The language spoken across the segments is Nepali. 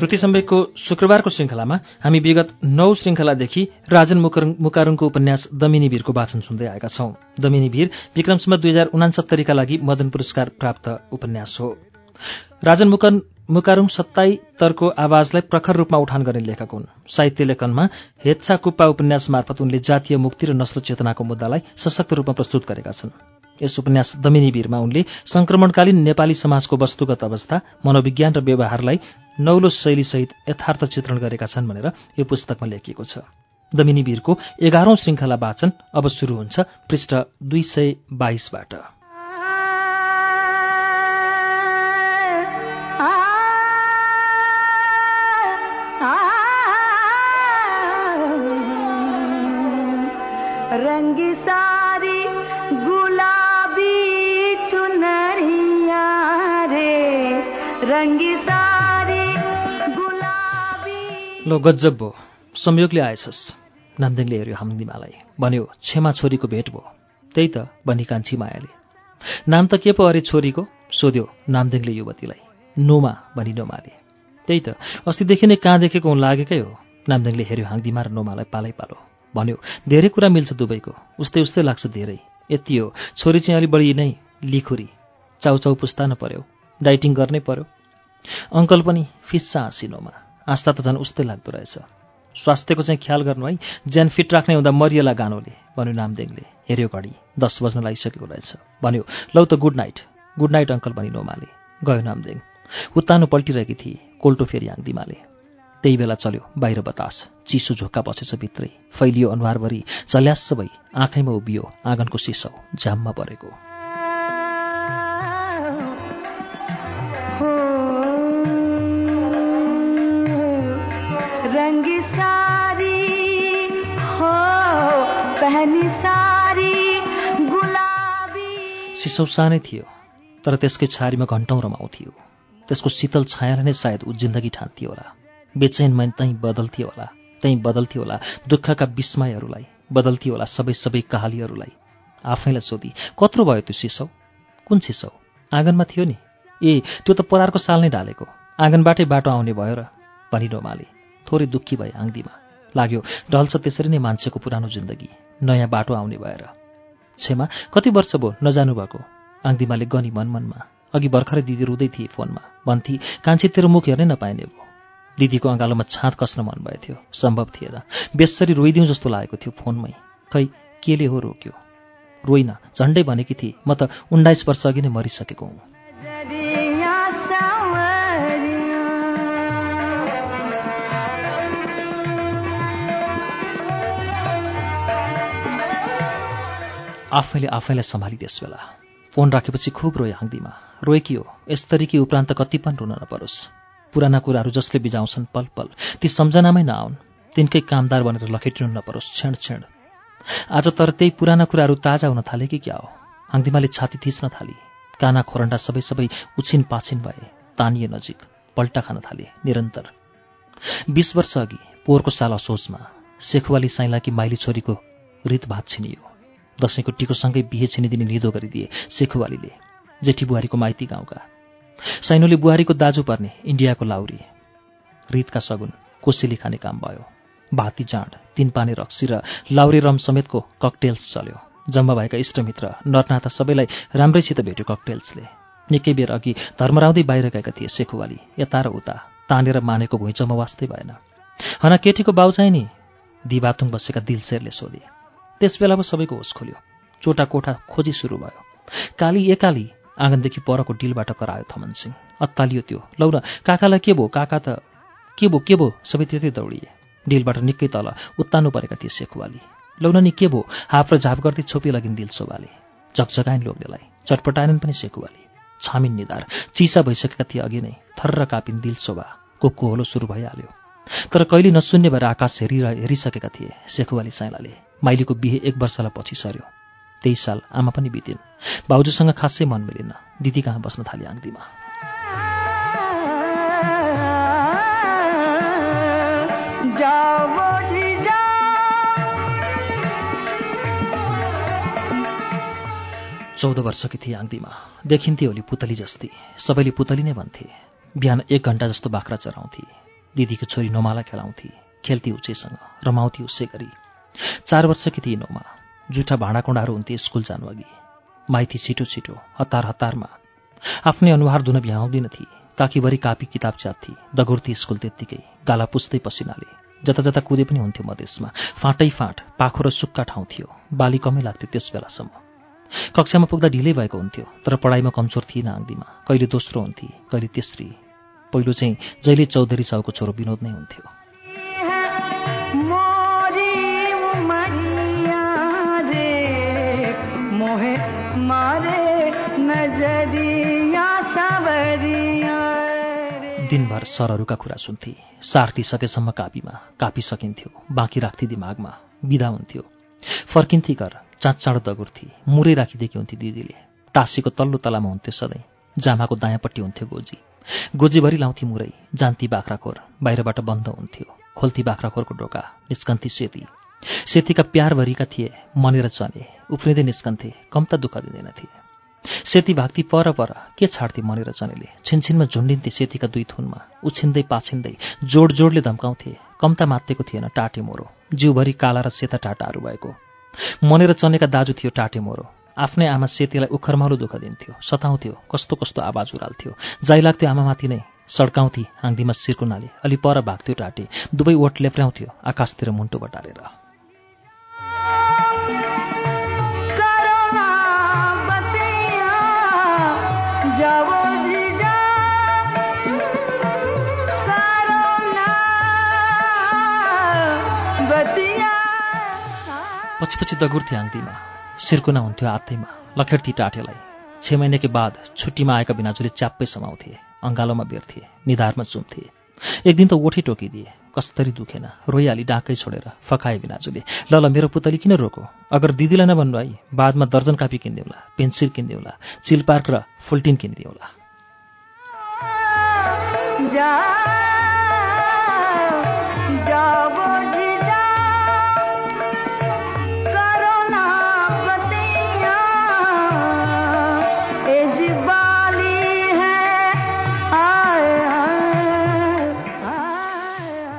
श्रुति सम्वेकको शुक्रबारको श्रृङ्खलामा हामी विगत नौ श्रृङ्खलादेखि राजन मुकारुङको उपन्यास दमिनी वीरको वाचन सुन्दै आएका छौं। दमिनी वीर विक्रमसम्म दुई हजार उनासत्तरीका लागि मदन पुरस्कार प्राप्त उपन्यास हो। राजन मुकर मुकारुङ सत्ताई तर्को आवाजलाई प्रखर रूपमा उठान गर्ने लेखक हुन्। साहित्य लेखनमा हेत्सा कुप्पा उपन्यास मार्फत उनले जातीय मुक्ति र नस्ल चेतनाको मुद्दालाई सशक्त रूपमा प्रस्तुत गरेका छन्। यस उपन्यास दमिनी वीरमा उनले संक्रमणकालीन नेपाली समाजको वस्तुगत अवस्था मनोविज्ञान र व्यवहारलाई नौलो शैलीसहित यथार्थ चित्रण गरेका छन् भनेर यो पुस्तकमा लेखिएको छ। दमिनी वीरको एघारौं श्रृङ्खला वाचन अब सुरु हुन्छ पृष्ठ दुई सय बाइसबाट। लो गज्जब भो। संयोगले आएछस्। नामदेङले हेऱ्यो हामदिमालाई। भन्यो छेमा छोरीको भेट भयो त्यही त भनी कान्छी मायाले। नाम त के पो अरे छोरीको? सोध्यो नामदेङले युवतीलाई। नोमा भनी नोमाले। त्यही त अस्तिदेखि नै कहाँ देखेको हुन लागेकै हो? नामदेङले हेऱ्यो हाङदिमा र नोमालाई पालै पालो। भन्यो धेरै कुरा मिल्छ दुवैको उस्तै उस्तै लाग्छ धेरै। यति हो छोरी चाहिँ अलि बढी नै लिखुरी। चाउचाउ पुस्ता न पर्यो। डाइटिङ गर्नै पर्यो। अङ्कल पनि फिस्सा हाँसिनोमा। आस्था त झन् उस्तै लाग्दो रहेछ। स्वास्थ्यको चाहिँ ख्याल गर्नु है। ज्यान फिट राख्ने हुँदा मरिएला गानोले भन्यो नामदेङले हेऱ्यो घडी दस बज्न लागिसकेको रहेछ। भन्यो लौ त good night. Good night uncle भनी नोमाले। गयो नामदेङ उत्तानो पल्टिरहेकी थिए कोल्टो फेरि आङदिमाले त्यही बेला चल्यो बाहिर बतास। चिसो झोक्का बसेछ भित्रै। फैलियो अनुहारभरि। चल्यास भई आँखैमा उभियो आँगनको सिसौ झ्याममा परेको। सिसौ सानै थियो तर त्यसकै छारीमा घन्टौँ रमाउँथ्यो त्यसको शीतल छायाले नै सायद ऊ जिन्दगी ठान्थ्यो होला। बेचैन मन त्यहीँ बदल्थ्यो होला त्यहीँ बदल्थ्यो होला दुःखका विस्मयहरूलाई बदल्थ्यो होला सबै सबै कहालीहरूलाई। आफैलाई सोधी कत्रो भयो त्यो सिसौ? कुन सिसौ? आँगनमा थियो नि। ए त्यो त परारको साल नै ढालेको। आँगनबाटै बाटो आउने भयो र भनी डोमाले थोरै दुःखी भए आङदीमा लाग्यो ढल्छ त्यसरी नै मान्छेको पुरानो जिन्दगी। नयाँ बाटो आउने भएर छेमा कति वर्ष भयो नजानु भएको आङदिमाले गनी मन मनमा। अघि भर्खरै दिदी रुँदै थिए फोनमा। भन्थे कान्छी तेरो मुख हेर्नै नपाइने भयो दिदीको अँगालोमा छाँत कस्न मन भयो थियो। सम्भव थिएन। बेसरी रोइदिउँ जस्तो लागेको थियो फोनमै। खै केले हो रोक्यो? रोइन। झन्डै भनेकी थिए म त उन्नाइस वर्ष अघि नै मरिसकेको हुँ। आफैले आफैलाई सम्हाली त्यस बेला। फोन राखेपछि खुब रोए हाँगदीमा रोएकी हो? यस्तरीकी उपरान्त कति पनि रुन नपरोस्। पुराना कुराहरू जसले बिजाउँछन् पल पल। ती सम्झनामै नआउन्। तिनकै कामदार बनेर लखेटिनु नपरोस् क्षण क्षण। आज तर त्यही पुराना कुराहरू ताजा हुन थाले कि क्या हो? हाँगदिमाले छाती थिच्न थाली। काना खोरन्डा सबै सबै उछिन पाछिन भए तानिए नजिक पल्टा खान थाले निरन्तर। बिस वर्ष अघि पोहोरको साल असोजमा सेखुवाली साइलाकी माइली छोरीको रित भात छिनियो। दसैँको टिकोसँगै बिहे छिनिदिने निदो गरिदिए सेखुवालीले जेठी बुहारीको माइती गाउँका। साइनोले बुहारीको दाजु पर्ने इन्डियाको लाउरी। रितका सगुन कोसेली खाने काम भयो। भाती जाँड तिन पानी रक्सी र लाउरी रम समेतको ककटेल्स चल्यो। जम्मा भएका इष्टमित्र नरनाथा सबैलाई राम्रैसित भेट्यो ककटेल्सले। निकै बेर अघि धर्मराउँदै बाहिर गएका थिए सेखुवाली यता र उता तानेर मानेको भुइँचोमा वास्तै भएन। हन केटीको बाउ चाहिँ नि? दिबाथुङ बसेका दिलसेरले सोधे। त्यस बेला पो सबैको होस खोल्यो। चोटा कोठा खोजी सुरु भयो। काली एकाली आँगनदेखि परको डिलबाट करायो थमन सिंह अत्तालियो त्यो लौ काकालाई के भयो? काका त के भयो? के भयो? सबै त्यतै दौडिए। डिलबाट निकै तल उत्तानो परेका थिए सेखुवाली लौ न नि के भयो? हाफ र झाप गर्दै छोपी लगिन् दिल शोभाले। झकझकाइन् लोग्नेलाई। चटपटाएनन् पनि सेकुवाली छामिन निधार। चिसा भइसकेका थिए अघि नै। थर्र कापिन दिल शोभा। को कोहलो सुरु भइहाल्यो। तर कहिले नशून्य भएर आकाश हेरि हेरिसकेका थिए सेखुवाली साइलाले। माइलीको बिहे एक वर्षलाई पछि सर्यो त्यही साल आमा पनि बितिन्। भाउजूसँग खासै मन मिलेन। दिदी कहाँ बस्न थाले आङ्दीमा चौध वर्षकी थिए आङ्दीमा देखिन्थे होली पुतली जस्ती। सबैले पुतली नै भन्थे। बिहान एक घन्टा जस्तो बाख्रा चराउँथे। दिदीको छोरी नोमालाई खेलाउँथे। खेल्थे उचेसँग रमाउँथे उसै गरी। चार वर्षकी थिए नोमा जुठा भाँडाकुँडाहरू हुन्थे स्कुल जानु अघि। माइती छिटो छिटो हतार हतारमा आफ्नै अनुहार धुन भ्याउँदिनथे काकीभरि कापी किताब च्यात्थे दगुर्थे स्कुल त्यत्तिकै गाला पुस्दै पसिनाले। जता जता कुदे पनि हुन्थ्यो मधेसमा फाँटै फाँट पाखो र सुक्खा ठाउँ थियो। बाली कमै लाग्थ्यो त्यस बेलासम्म। कक्षामा पुग्दा ढिलै भएको हुन्थ्यो तर पढाइमा कमजोर थिएन आङ्दीमा कहिले दोस्रो हुन्थे कहिले तेस्री। पहिलो चाहिँ जहिले चौधरी साउको छोरो विनोद नै हुन्थ्यो। दिनभर सरहरूका कुरा सुन्थे। सार्थी सकेसम्म कापीमा कापी सकिन्थ्यो बाँकी राख्थे दिमागमा बिदा हुन्थ्यो। फर्किन्थे घर चाँच चाँडो दगुर्थे। मुरै राखिदिएकी हुन्थे दिदीले। टाँसीको तल्लो तलामा हुन्थ्यो सधैँ। जामाको दायाँपट्टि हुन्थ्यो गोजी। गोजीभरि लाउँथे मुरै। जान्ती बाख्राखोर बाहिरबाट बन्द हुन्थ्यो। खोल्ती बाख्राखोरको ढोका निस्कन्थे सेती। सेतीका प्यारभरिका थिए मनेर चने उफ्रिँदै निस्कन्थे। कम त दुःख दिँदैनथे। सेती भाग्ती पर पर के छाड्थे मनेर चनेले छिनछिनमा झुन्डिन्थे सेतीका दुई थुनमा। उछिन्दै पाछिन्दै जोड जोडले धम्काउँथे। कम्ता मात्तेको थिएन टाटे मोरो। जिउभरि काला र सेता टाटाहरू भएको। मनेर चनेका दाजु थियो टाटे मोरो। आफ्नै आमा सेतीलाई उखरमालो दुःख दिन्थ्यो। सताउँथ्यो कस्तो कस्तो आवाज उराल्थ्यो। जाइ लाग्थ्यो आमामाथि नै। सड्काउँथे आङ्दीमा सिर्कुनाले। अलि पर भाग्थ्यो टाटे। दुवै ओठ लेप्राउँथ्यो आकाशतिर मुन्टो बटालेर। पछि दगुर्थे आङ्दीमा सिर्कुना हुन्थ्यो आत्तैमा लखेड्थे टाटेलाई। छ महिनाकै बाद छुट्टीमा आएका बिनाजुले च्याप्पै समाउँथे अङ्गालोमा बेर्थे निधारमा चुम्थे। एक दिन त ओठै टोकिदिए कस्तरी दुखेन रोइहाली डाकै छोडेर फकाए बिनाजुले। ल ल मेरो पुतली किन रोको? अगर दिदीलाई नभन्नु है बादमा दर्जन कापी किनिदेऊला पेन्सिल किनिदेऊला चिल पार्क र फुल्टिन किनिदेऊला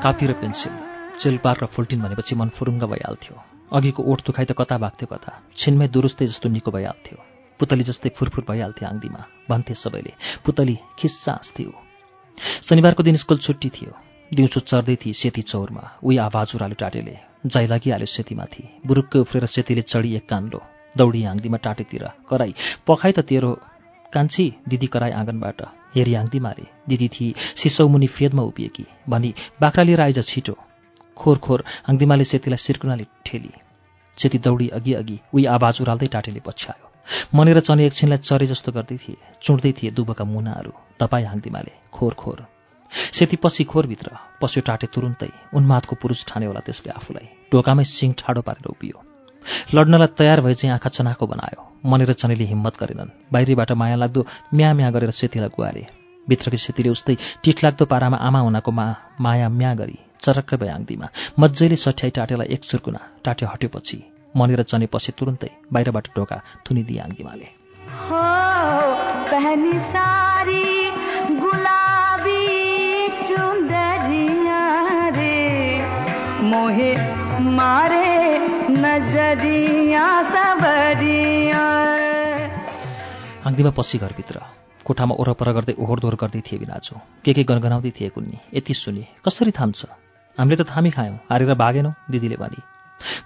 कापी र पेन्सिल चिल पार्क र फुल्टिन भनेपछि मन फुरुङ्ग भइहाल्थ्यो अघिको ओठ दुखाइ त कता भाग्थ्यो कता छिनमै दुरुस्तै जस्तो निको भइहाल्थ्यो पुतली जस्तै फुरफुर भइहाल्थे आङ्दीमा भन्थे सबैले। पुतली खिस्सा हाँस्थ्यो शनिबारको दिन स्कुल छुट्टी थियो। दिउँसो चढ्दै थिए सेती चौरमा। उही आवाज उराल्यो टाटेले। जाइ लागिहाल्यो सेतीमाथि। बुरुक्कै उफ्रेर सेतीले चढी एक कान्लो। दौडी आङ्दीमा टाटेतिर कराई पखाइ त तेरो। कान्छी दिदी कराई आँगनबाट। हेरी आङ्दीमाले दिदी थिए सिसौमुनि फेदमा उभिएकी। भनी बाख्रा लिएर आइज छिटो। खोर खोर आङ्दीमाले सेतीलाई सिर्कुनाले ठेली। सेती दौडी अघि अघि उही आवाज उराल्दै टाटेले पछ्यायो। मनेर चने एकछिनलाई चरे जस्तो गर्दै थिए चुड्दै थिए दुबका मुनाहरू तपाईँ हाङ्दिमाले खोर खोर सेती पछि खोरभित्र पस्यो टाटे तुरुन्तै उन्मादको पुरुष ठाने होला त्यसले आफूलाई। ढोकामै सिङ ठाडो पारेर उभियो। लड्नलाई तयार भए चाहिँ आँखा चनाको बनायो। मनेर चनेले हिम्मत गरेनन्। बाहिरीबाट माया लाग्दो म्या म्या गरेर सेतीलाई गुहारे। भित्रकी सेतीले उस्तै टिठलाग्दो पारामा आमा हुनाको मा माया म्या गरी चरक्कै भयाङ्दीमा मजाले सठ्याई टाटेलाई एक चुर्कुना टाटे हट्योपछि मनेर चने पछि तुरुन्तै बाहिरबाट ढोका थुनिदिए आङ्दीमाले मारे नजरिया सबरिया आङ्दीमा पछि घरभित्र। कोठामा ओरपर गर्दै ओहोरदोहोर गर्दै थिए बिनाजु। के के गनगनाउँदै थिए कुन्नी यति सुने कसरी थाम्छ? हामीले त थामी खायौँ हारेर भागेनौँ दिदीले भनी।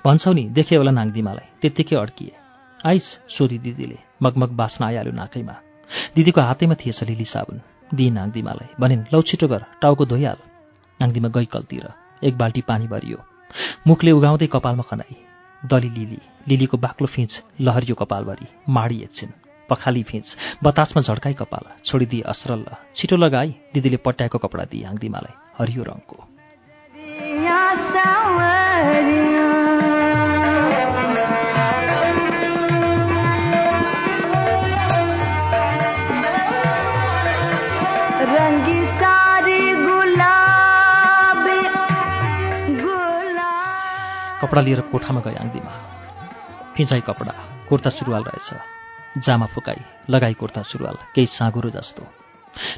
भन्छौ नि देखे होला नाङ्दिमालाई त्यत्तिकै अड्किए। आइस सोधी दिदीले मगमग बास्न आइहाल्यो नाकैमा। दिदीको हातैमा थिएछ लिली साबुन। दिई नाङ्दिमालाई भनिन् लौ छिटो गर टाउको धोइहाल। नाङ्दिमा गई कल्तिर एक बाल्टी पानी भरियो। मुखले उगाउँदै कपालमा खनाई। दली लिली लिलीको बाक्लो फिँच लहरियो कपालभरि। माडी एकछिन पखाली फिच। बतासमा झड्काई कपाल छोडिदिए असरल्ल छिटो लगाई दिदीले पट्याएको कपडा दिए आङदिमालाई हरियो रङको। कपडा लिएर कोठामा गए आङ्दीमा फिजाइ कपडा कुर्ता सुरुवाल रहेछ। जामा फुकाई लगाई कुर्ता सुरुवाल केही साँगुरो जस्तो।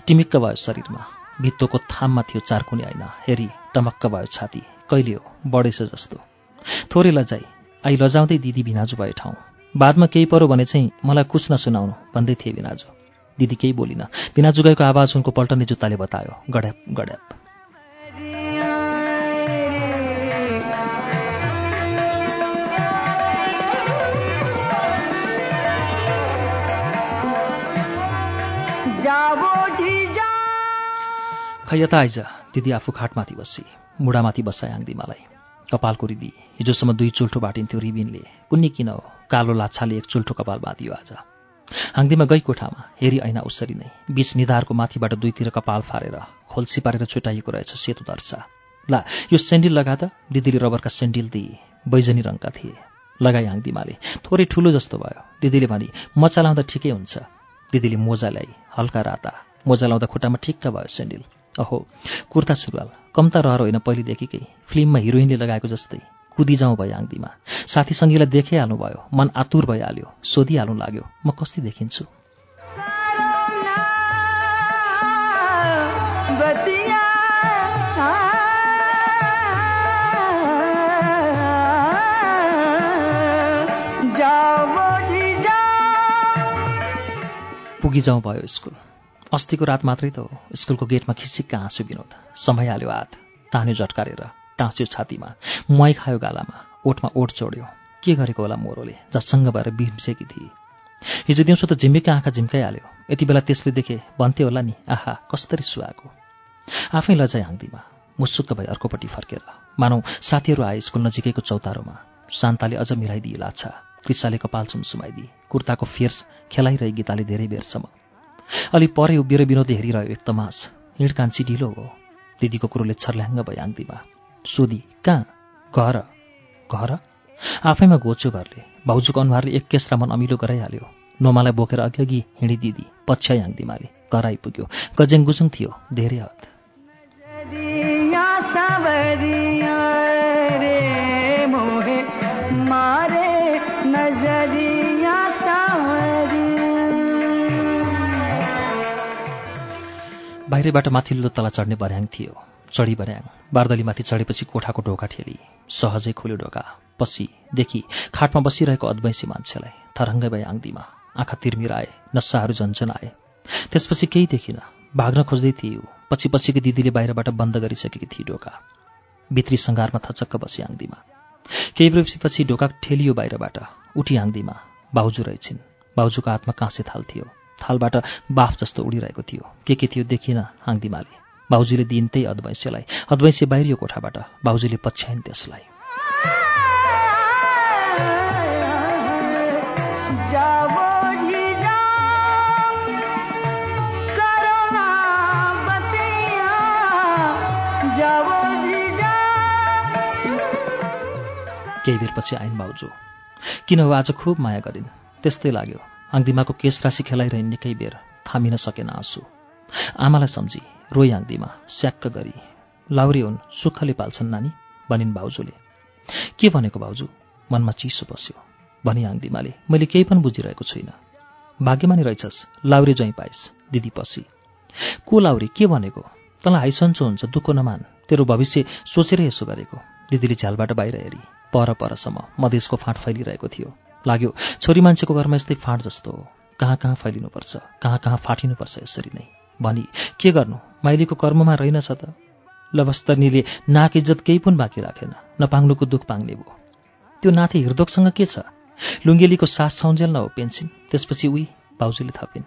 टिमिक्क भयो शरीरमा। भित्तोको थाममा थियो चारकुने ऐना हेरी टमक्क भयो छाती। कहिले हो? बढेछ जस्तो। थोरै लजाई। आई लजाउँदै दिदी भिनाजु भए ठाउँ। बादमा केही परो भने चाहिँ मलाई कुछ नसुनाउनु भन्दै थिए भिनाजु। दिदी केही बोलिन। भिनाजु गएको आवाज उनको पल्टने जुत्ताले बतायो। गड्याप गड्याप। खै यता आइज दिदी आफू खाटमाथि बसी मुढामाथि बसाए आङदिमालाई कपाल कोरिदी हिजोसम्म दुई चुल्ठो बाटिन्थ्यो रिबिनले। कुन्नी किन हो? कालो लाछाले एक चुल्ठो कपाल बाँधियो आज। हाङदिमा गई कोठामा हेरी ऐना उसरी नै। बीच निधारको माथिबाट दुईतिर कपाल फारेर खोल्सी पारेर छुट्याइएको रहेछ सेतो दर्शा ला यो सेन्डिल लगा त। दिदीले रबरका सेन्डिल दिए बैजनी रङका थिए। लगाई हाङदिमाले थोरै ठुलो जस्तो भयो। दिदीले भने म चलाउँदा ठिकै हुन्छ। दिदीले मोजा ल्याई हल्का राता। मोजा लाउँदा खुट्टामा ठिक्क भयो सेन्डिल। अहो कुर्ता सुरुवाल। कम्ता रहर होइन पहिलेदेखिकै। फिल्ममा हिरोइनले लगाएको जस्तै। कुदिजाउँ भयो आङ्दीमा साथीसँगीलाई देखिहाल्नु भयो मन आतुर भइहाल्यो। सोधिहाल्नु लाग्यो म कस्ती देखिन्छु? पुगी जाउँ भयो स्कुल। अस्तिको रात मात्रै त हो स्कुलको गेटमा खिसिक्क हाँस्यो विनोद। समय हाल्यो हात तान्यो झट्कारेर टाँस्यो छातीमा। मुहाई खायो गालामा ओठमा ओठ चोड्यो। के गरेको होला मोरोले जससँग भएर बिम्सेकी थिए हिजो दिउँसो त झिम्मिका आँखा झिम्काइहाल्यो। यति बेला त्यसले देखे भन्थ्यो होला नि आहा कस्तरी सुहाएको? आफै लजाइ हाँग्दीमा मुसुक्क भई अर्कोपट्टि फर्केर मानौ साथीहरू आए स्कुल नजिकैको चौतारोमा। शान्ताले अझ मिलाइदिए लाछा कृषाले कपाल सुमसुमाइदिए। कुर्ताको फेर्स खेलाइरहे गीताले धेरै बेरसम्म। अलि परे उभिएर विनोदले हेरिरह्यो एक तमास हिँड कान्छी ढिलो हो। दिदीको कुरोले छर्ल्याङ्ग भयो आङ्दीमा सोधी कहाँ? घर? घर? आफैमा घोच्यो घरले। भाउजूको अनुहारले एक केस्रा मन अमिलो गराइहाल्यो। नोमालाई बोकेर अघि अघि हिँडी दिदी पछ्याइ आङ्दीमाले घर आइपुग्यो गजेङ गुजुङ थियो धेरै हद। बाहिरबाट माथिल्लो तला चढ्ने बर्याङ थियो। चढी बर्याङ। बारदलीमाथि चढेपछि कोठाको ढोका ठेली। सहजै खोल्यो ढोका। पछि देखि खाटमा बसिरहेको अद्वैंसी मान्छेलाई। थरङ्गै भए आङ्दीमा। आँखा तिर्मिराए। नस्साहरू झन्झन आए त्यसपछि केही देखिन। भाग्न खोज्दै थिए पछि पछिको दिदीले बाहिरबाट बन्द गरिसकेकी थिए ढोका। भित्री सङ्घारमा थचक्क बसी आङ्दीमा। केही वर्षपछि ढोका ठेलियो बाहिरबाट। उठी आङ्दीमा। बाउजू रहेछिन्। बाउजूको हातमा काँसे थाल थियो थालबाट बाफ जस्तो उडिरहेको थियो। के के थियो देखिन हाङदिमाले। बाउजीले दिइन् त्यही अद्वैंश्यलाई अद्वैंश्य बाहिरियो कोठाबाट। बाउजीले पछ्याइन् त्यसलाई। केही बेरपछि आइन् बाउजू किन हो आज खुब माया गरिन्? त्यस्तै लाग्यो। आङदिमाको केस राशि खेलाइरहने निकै बेर। थामिन सकेन आँसु। आमालाई सम्झी रोइ आङदिमा स्याक्क गरी लाउरी हुन् सुखले पाल्छन् नानी भनिन् भाउजूले। के भनेको भाउजू? मनमा चिसो बस्यो भनी आङदिमाले। मैले केही पनि बुझिरहेको छुइनँ। भाग्यमानी रहेछस् लाउरी ज्वाइँ पाइस् दिदी पसी को लाउरी के भनेको? तँलाई हाइसन्चो हुन्छ दुःख नमान। तेरो भविष्य सोचेर यसो गरेको। दिदीले झ्यालबाट बाहिर हेरी। पर परसम्म मधेसको फाँट फैलिरहेको थियो। लाग्यो। छोरी मान्छेको घरमा यस्तै फाँट जस्तो हो। कहाँ कहाँ फैलिनुपर्छ कहाँ कहाँ फाटिनुपर्छ यसरी नै। भनी के गर्नु? माइलीको कर्ममा रहेनछ त? लवस्तनीले नाक इज्जत केही पनि बाँकी राखेन। नपाङ्नुको दुःख पाङ्ने भयो। त्यो नाथे हृदोकसँग के छ? लुङ्गेलीको सास छौन्जेल न हो पेन्सिन। त्यसपछि उही भाउजूले थपिन्।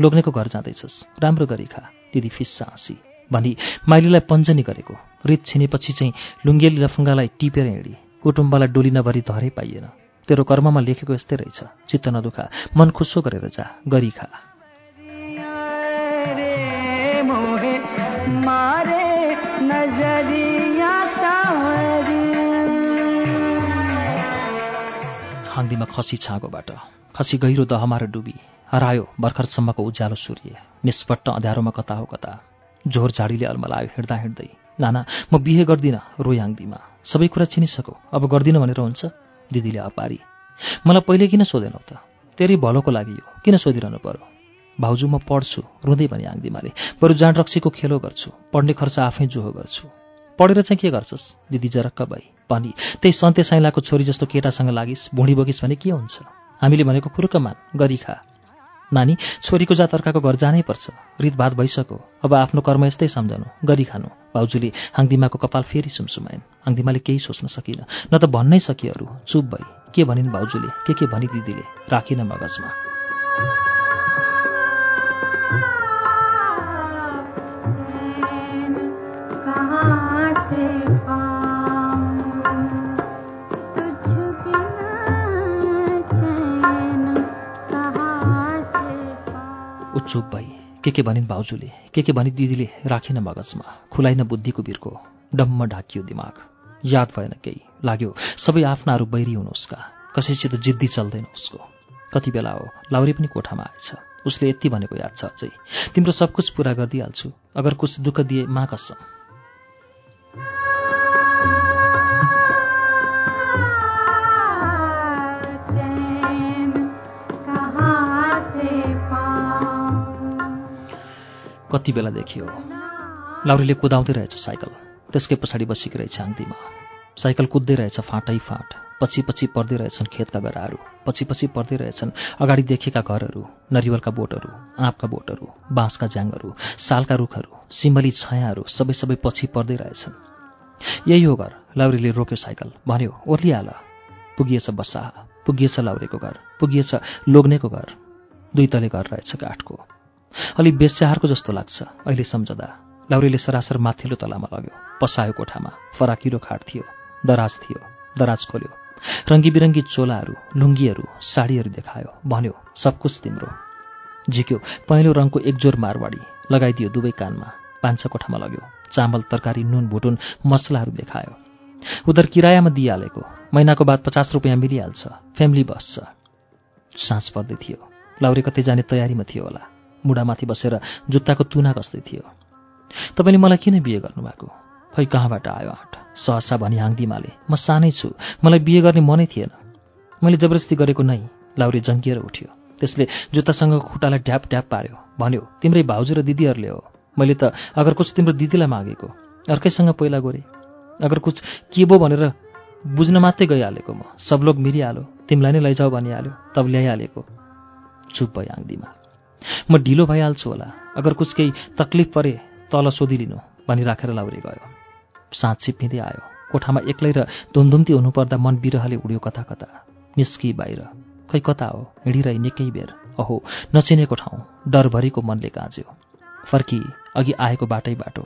लोग्नेको घर जाँदैछस्। राम्रो गरी खा। दिदी फिस्सा हाँसी भनी माइलीलाई पञ्जनी गरेको। रित छिनेपछि चाहिँ लुङ्गेली लफुङ्गालाई टिपेर हिँडी। कुटुम्बलाई नभरी धरै पाइएन। तेरो कर्ममा लेखेको यस्तै रहेछ। चित्त नदुखा मन खुसो गरेर जा गरी खा। हाङ्दीमा खसी छाँगोबाट खसी गहिरो दहमा र डुबी। हरायो भर्खरसम्मको उज्यालो सूर्य निष्पट्ट अँध्यारोमा कता हो कता। झोर झाडीले अल्मलायो हिँड्दा हिँड्दै नाना म बिहे गर्दिनँ रोइ हाङ्दीमा सबै कुरा चिनिसकौ। अब गर्दिनँ भनेर हुन्छ? दिदीले अपारी। मलाई पहिले किन सोधेनौ त? तेरै भलोको लागि यो किन सोधिरहनु पर्यो? भाउजू म पढ्छु। रुँदै भने आङ्दिमाले बरु जाँड रक्सीको खेलो गर्छु। पढ्ने खर्च आफै जोहो गर्छु। पढेर चाहिँ के गर्छस्? दिदी जरक्क भई। भनी त्यही सन्ते साइलाको छोरी जस्तो केटासँग लागिस् भुँडी बोकिस् भने के हुन्छ? हामीले भनेको कुरुक मान। गरी खा। नानी छोरीको जात अर्काको घर जानै पर्छ। रितभात भइसक्यो। अब आफ्नो कर्म यस्तै सम्झनु गरी खानु। भाउजूले हाङदिमाको कपाल फेरि सुमसुमाइन्। हाङदिमाले केही सोच्न सकिन। न त भन्नै सकिहरू चुप भई। के भनिन् भाउजूले? के के भनी दिदीले? राखिन मगजमा। चुप भई। के के भनिन् भाउजूले के के भनी दिदीले? राखिन मगजमा। खुलाइन बुद्धिको बिर्को। डम्म ढाकियो दिमाग। याद भएन केही। लाग्यो सबै आफ्नाहरू बैरी हुनु उसका कसैसित जिद्दी चल्दैन उसको। कति बेला हो? लाउरे पनि कोठामा आएछ। उसले यति भनेको याद छ अझै। तिम्रो सब कुछ पुरा गरिदिइहाल्छु। अगर कुछ दुःख दिए मा कसम? कति बेला देखियो। लाउरीले कुदाउँदै रहेछ साइकल। त्यसकै पछाडि बसेकी रहेछ आङ्दीमा साइकल कुद्दै रहेछ फाँटै फाँट। पछि पछि पर्दै रहेछन् खेतका गराहरू। पछि पछि पर्दै रहेछन् अगाडि देखेका घरहरू नरिवलका बोटहरू आँपका बोटहरू बाँसका ज्याङहरू सालका रुखहरू सिमली छायाहरू सबै सबै पछि पर्दै रहेछन्। यही हो घर लाउरीले रोक्यो साइकल। भन्यो ओर्लिहाल। पुगिएछ बसाहा। पुगिएछ लाउरेको घर। पुगिएछ लोग्नेको घर। दुई तले घर रहेछ काठको अलि बेस्याहारको जस्तो लाग्छ। अहिले सम्झदा लाउरीले सरासर माथिल्लो तलामा लग्यो। पसायो कोठामा फराकिलो खाट थियो दराज थियो दराज खोल्यो। रङ्गी बिरङ्गी चोलाहरू लुङ्गीहरू साडीहरू देखायो भन्यो सब कुछ तिम्रो। झिक्यो पहेँलो रङको एकजोर मारवाडी लगाइदियो दुवै कानमा पान्छा कोठामा लग्यो। चामल तरकारी नुन भुटुन मसलाहरू देखायो। उधर किरायामा दिइहालेको महिनाको बाद पचास रुपियाँ मिलिहाल्छ फ्यामिली बस छ साँझ पर्दै थियो। लाउरे कतै जाने तयारीमा थियो होला। मुढामाथि बसेर जुत्ताको तुना कस्दै थियो। तपाईँले मलाई किन बिहे गर्नुभएको खै कहाँबाट आयो आँट? सहसा भनी हाङदिमाले म सानै छु। मलाई बिहे गर्ने मनै थिएन। मैले जबरजस्ती गरेको नै लाउरे जङ्गिएर उठ्यो। त्यसले जुत्तासँग खुट्टालाई ढ्याप ढ्याप पार्यो। भन्यो तिम्रै भाउजू र दिदीहरूले हो। मैले त अगर कुछ तिम्रो दिदीलाई मागेको अर्कैसँग पहिला गोरे। अगर कुछ के बो भनेर बुझ्न मात्रै गइहालेको म। सब लोग मिलिहाल्यो। तिमीलाई नै लैजाऊ भनिहाल्यो। तब ल्याइहालेको। चुप भयो आङ्दीमा म ढिलो भइहाल्छु होला। अगर कुछ केही तक्लिफ परे तल सोधिलिनु भनिराखेर लाउरे गयो। साँझ छिप्पिँदै आयो। कोठामा एक्लै र धुमधुम्ती हुनुपर्दा मन बिरहले उड्यो कता कता निस्की बाहिर। खै कता हो? हिँडिरहे निकै बेर। अहो नचिनेको ठाउँ। डरभरिको मनले गाँज्यो। फर्की अघि आएको बाटै बाटो।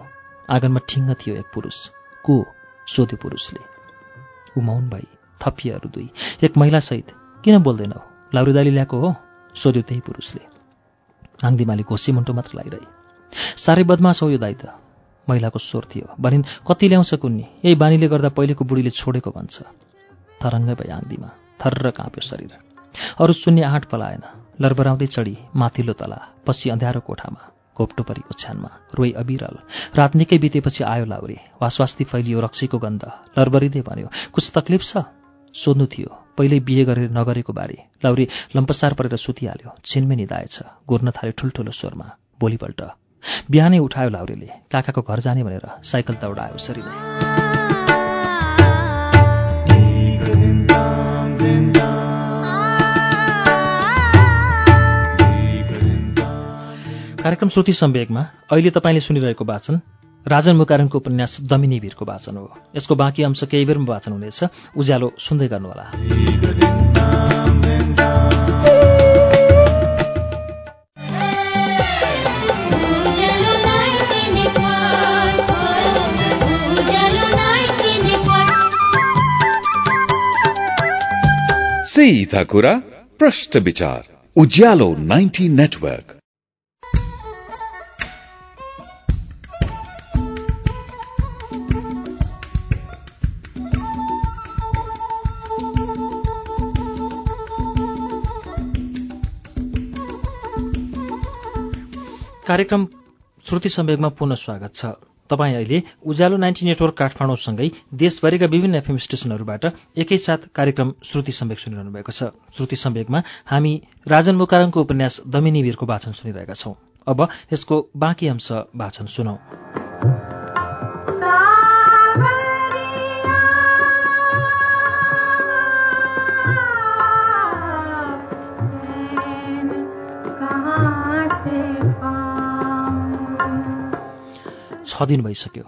आँगनमा ठिङ्ग थियो एक पुरुष। को? सोध्यो पुरुषले। ऊ मौन भई थपिएहरू दुई। एक महिलासहित किन बोल्दैनौ? लाउरीदाली ल्याएको हो? सोध्यो त्यही पुरुषले। आङ्दिमाले घोसी मुन्टो मात्र लगाइरहे साह्रै बदमास हो यो दाइ त। महिलाको स्वर थियो। भनिन् कति ल्याउँछ कुन्नी? यही बानीले गर्दा पहिलेको बुढीले छोडेको भन्छ थरङ्गै भए आङ्दीमा। थर्र काँप्यो शरीर। अरू सुन्ने आँट पलाएन। लरबराउँदै चढी माथिल्लो तला पछि अँध्यारो कोठामा घोप्टो परी ओछ्यानमा रोइ अबिरल रात निकै बितेपछि आयो लाउरे। वासवास्ती फैलियो रक्सीको गन्ध। लरबरिँदै भन्यो कुछ तक्लिफ छ? सोध्नु थियो। पहिल्यै बिहे गरेर नगरेको बारे। लाउरे लम्पसार परेर सुतिहाल्यो। छिनमै निधाएछ। गोर्न थाल्यो ठुल्ठुलो स्वरमा। भोलिपल्ट। बिहानै उठायो लाउरेले। काकाको घर जाने भनेर साइकल दौडायो सरिँदै कार्यक्रम श्रुति सम्वेकमा अहिले तपाईँले सुनिरहेको वाचन राजन मुकारणको उपन्यास दमिनी भिरको वाचन हो। यसको बाँकी अंश केही बेरमा वाचन हुनेछ। उज्यालो सुन्दै गर्नुहोला। सीधा कुरा प्रश्न विचार। उज्यालो 90 नेटवर्क। कार्यक्रम श्रुति सम्वेगमा पुनः स्वागत छ। तपाईँ अहिले उज्यालो नाइन्टी नेटवर्क काठमाडौँसँगै देशभरिका विभिन्न एफएम स्टेशनहरूबाट एकैसाथ कार्यक्रम श्रुति सम्वेक सुनिरहनु भएको छ। श्रुति सम्वेकमा हामी राजन मुकारङको उपन्यास दमिनी वीरको वाचन सुनिरहेका छौं। अब यसको बाँकी अंश वाचन सुनौ। छ दिन भइसक्यो।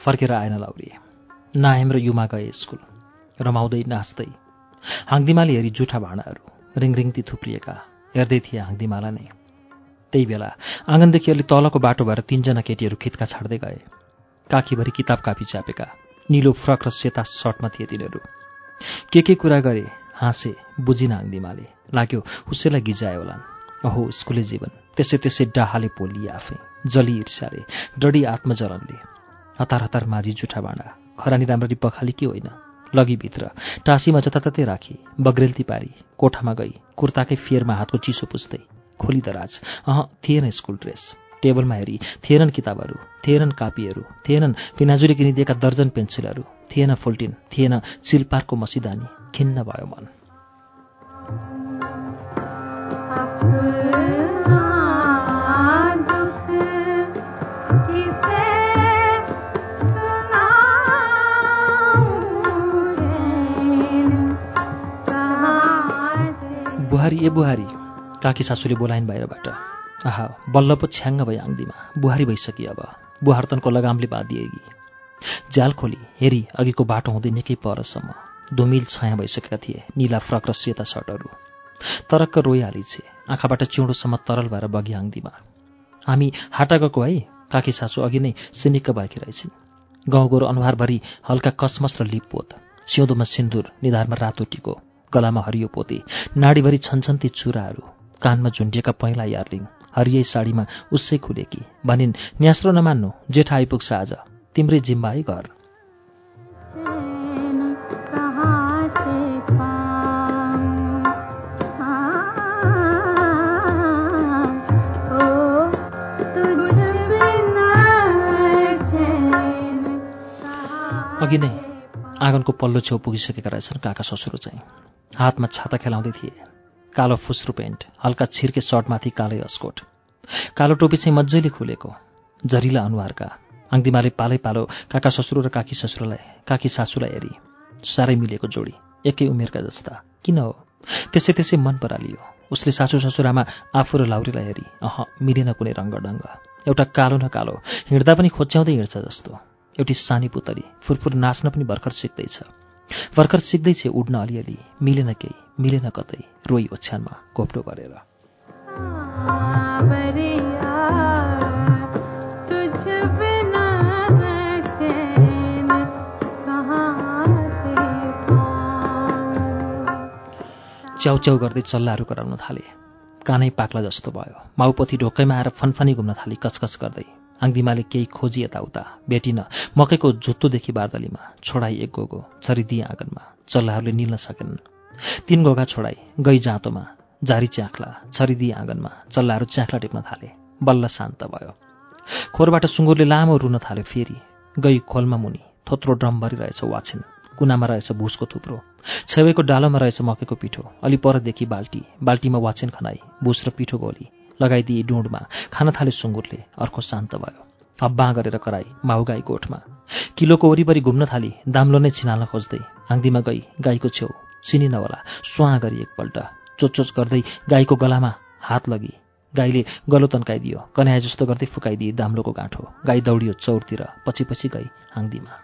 फर्केर आएन लाउरी। नाहेम र युमा गए स्कुल। रमाउँदै नाच्दै। हाङदिमाले हेरी जुठा भाँडाहरू रिङरिङती थुप्रिएका। हेर्दै थिए हाङदिमाला नै। त्यही बेला आँगनदेखि अलि तलको बाटो भएर तिनजना केटीहरू खितका छाड्दै गए। काखीभरि किताब कापी च्यापेका। निलो फ्रक र सेता सर्टमा थिए तिनीहरू। के के कुरा गरे हाँसे बुझिन हाङदिमाले। लाग्यो उसैलाई गिजायो होलान्। अहो स्कुले जीवन। त्यसै त्यसै डाहाले पोलिए आफै। जली ईर्ष्याले डढी आत्मजलनले। हतार हतार माझी जुठा बाँडा खरानी राम्ररी पखाली कि होइन? लगी भित्र टाँसीमा जताततै राखी बग्रेल्ती पारी कोठामा गई कुर्ताकै फेरमा हातको चिसो पुस्दै खोली दराज अह थिएन स्कुल ड्रेस। टेबलमा हेरी थिएनन् किताबहरू थिएनन् कापीहरू थिएनन् पिनाजुरी किनिदिएका दर्जन पेन्सिलहरू थिएन फुल्टिन थिएन चिलपारको मसिदानी खिन्न भयो मन। बुहारी ए बुहारी काकी सासूले बोलाइन् बाहिरबाट। आहा बल्ल पो छ्याङ्ग भए आङ्दीमा बुहारी भइसकी अब। बुहार्तनको लगामले बाँधिएगी। जाल खोली हेरी अघिको बाटो हुँदै निकै परसम्म। धुमिल छाया भइसकेका थिए निला फ्रक र सेता सर्टहरू। तरक्क रोइहाली छे आँखाबाट चिउँडोसम्म तरल भएर बगी आङ्दीमा हामी हाटा गएको है काकी सासू अघि नै सिनिक्क भएकी रहेछन्। गाउँगोरो अनुहारभरि हल्का कसमस र लिपपोत। सिउँदोमा सिन्दुर निधारमा रातो टिको गलामा हरियो पोते। नाडीभरि छन्छन्ती चुराहरू। कानमा झुन्डिएका पहिला यार्लिङ। हरियै साडीमा उसै खुलेकी। भनिन् न्यास्रो नमान्नु जेठा आइपुग्छ आज। तिम्रै जिम्मा है घर। अघि नै आँगनको पल्लो छेउ पुगिसकेका रहेछन् काका ससुरो चाहिँ। हातमा छाता खेलाउँदै थिए। कालो फुस्रो पेन्ट हल्का छिर्के सर्टमाथि कालै अस्कोट। कालो टोपी चाहिँ मजाले खुलेको। जरिला अनुहारका। आङ्दिमाले पालै पालो काका ससुरो र काकी ससुरोलाई काकी सासूलाई हेरी। साह्रै मिलेको जोडी एकै उमेरका जस्ता। किन हो? त्यसै त्यसै मन परालियो। उसले सासू ससुरामा आफू र लाउरीलाई हेरी अह मिलेन कुनै रङ्गढङ्ग। एउटा कालो न कालो हिँड्दा पनि खोच्याउँदै हिँड्छ जस्तो। एउटी सानी पुतली फुरफुर नाच्न पनि भर्खर सिक्दैछ। भर्खर सिक्दैछ उड्न अलिअलि। मिलेन केही मिलेन कतै। रोई ओछ्यानमा घोप्टो गरेर च्याउच्याउ गर्दै चल्लाहरू कराउन थाले। कानै पाक्ला जस्तो भयो। माउपथी ढोकैमा आएर फनफनी घुम्न थाली कचकच गर्दै। आङ्दिमाले केही खोजी यताउता। भेटिन। मकैको झुत्तोदेखि बार्दलीमा। छोडाई एक गोगो। छरिदिए आँगनमा। चल्लाहरूले निल्न सकेनन्। तीन गोगा छोडाई। गई जाँतोमा। जारी च्याख्ला। छरिदिए आँगनमा। चल्लाहरू च्याख्ला टिप्न थाले। बल्ल शान्त भयो। खोरबाट सुँगुरले लामो रुन थाल्यो फेरि। गई खोलमा मुनि। थोत्रो ड्रम भरिरहेछ वाछिन। कुनामा रहेछ भुसको थुप्रो। छेउको डालोमा रहेछ मकैको पिठो। अलि परदेखि बाल्टी। बाल्टीमा वाचेन खनाई। भुस र पिठो गोली। लगाइदिए डुँडमा। खान थाले सुँगुरले अर्को शान्त भयो। हब्बा गरेर कराई माउ गाई गोठमा। किलोको वरिपरि घुम्न थाली दाम्लो नै छिनाल्न खोज्दै आङ्दीमा गई गाईको छेउ। चिनिन होला स्वाँ गरी एकपल्ट। चोचोच गर्दै गाईको गलामा हात लगी। गाईले गलो तन्काइदियो कन्याए जस्तो गर्दै फुकाइदिए दाम्लोको गाँठो। गाई दौडियो चौरतिर पछि पछि गई आङ्दीमा